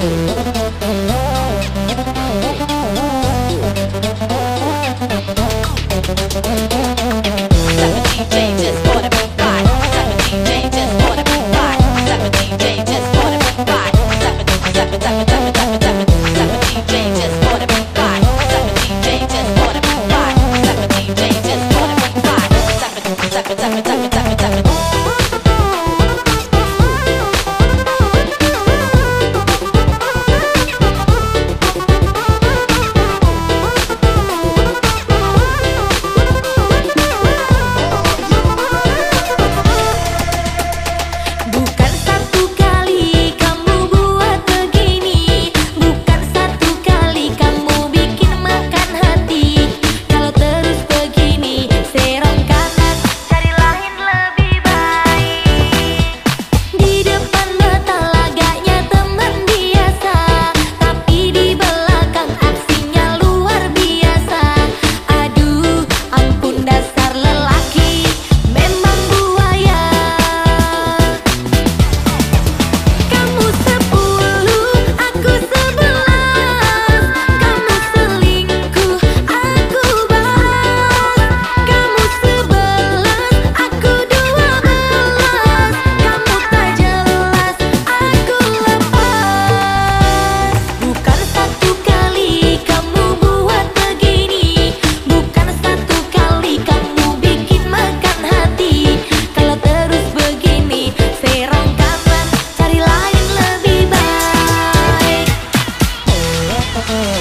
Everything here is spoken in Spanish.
Música uh.